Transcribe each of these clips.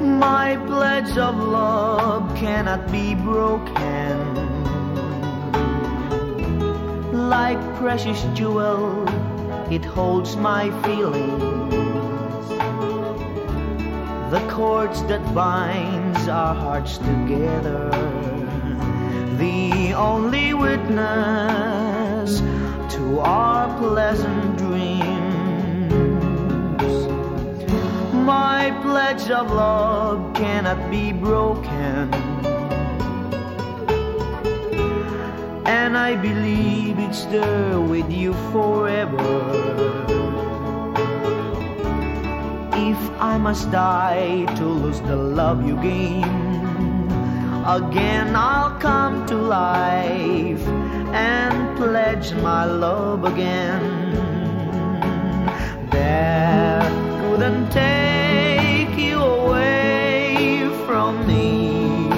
My pledge of love cannot be broken. Like precious jewel, it holds my feelings. The cords that binds our hearts together. The only witness to our pleasant dreams. My pledge of love cannot be broken. And I believe it's there with you forever. If I must die to lose the love you gain, again I'll come to life and pledge my love again. That couldn't take you away from me,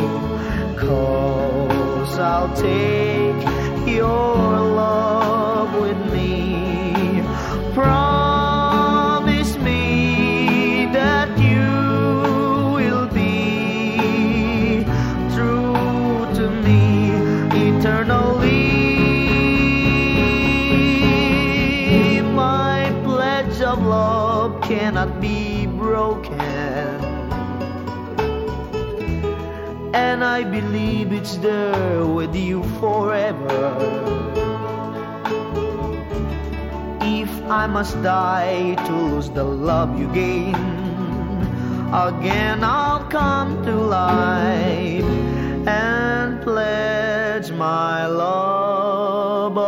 cause I'll take cannot be broken. And I believe it's there with you forever. If I must die to lose the love you gain, again I'll come to life and pledge my love